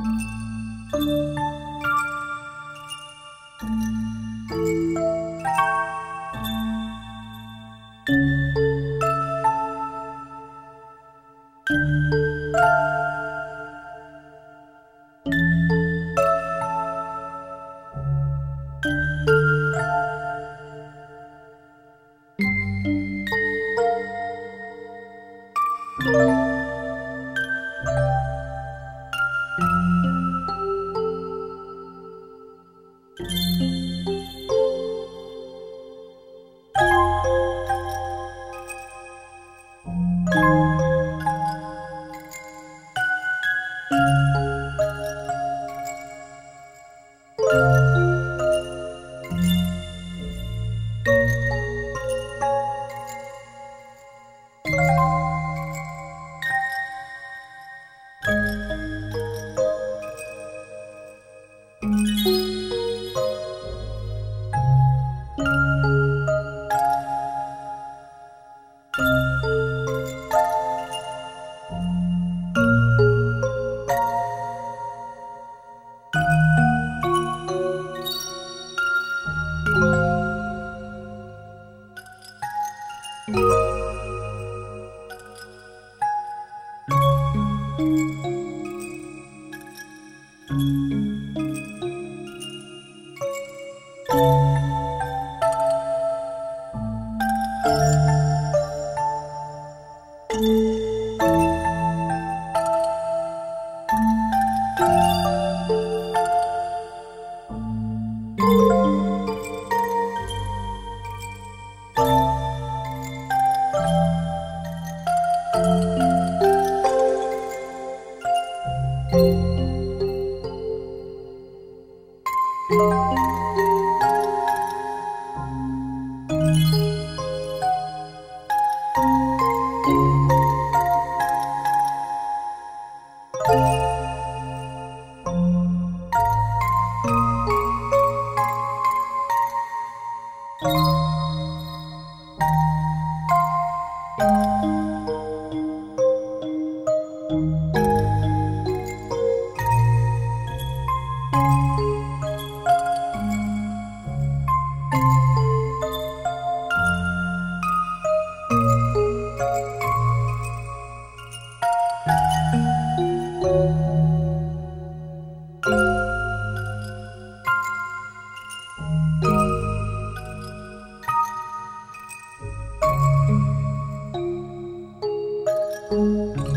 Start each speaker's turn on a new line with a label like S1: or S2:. S1: thank you thank you Música Thank you.